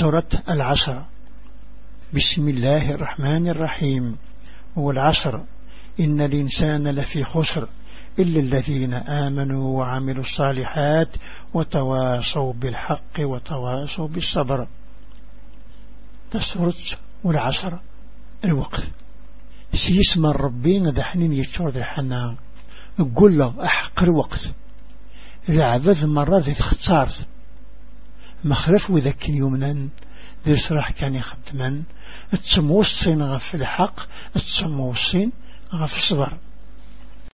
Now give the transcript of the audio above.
سورة العصر. بسم الله الرحمن الرحيم. والعصر إن الإنسان لفي خسر إلا الذين آمنوا وعملوا الصالحات وتواصوا بالحق وتواصوا بالصبر. تسرت والعصر الوقت. سيسمى الربين ذا حنين يتشور ذا حنان نقول له أحق الوقت. إذا عبث مرة ذي تختارت مخلف وذاك يومنا ذي صراح كان يخدما التموصين غف الحق التموصين غف الصبر.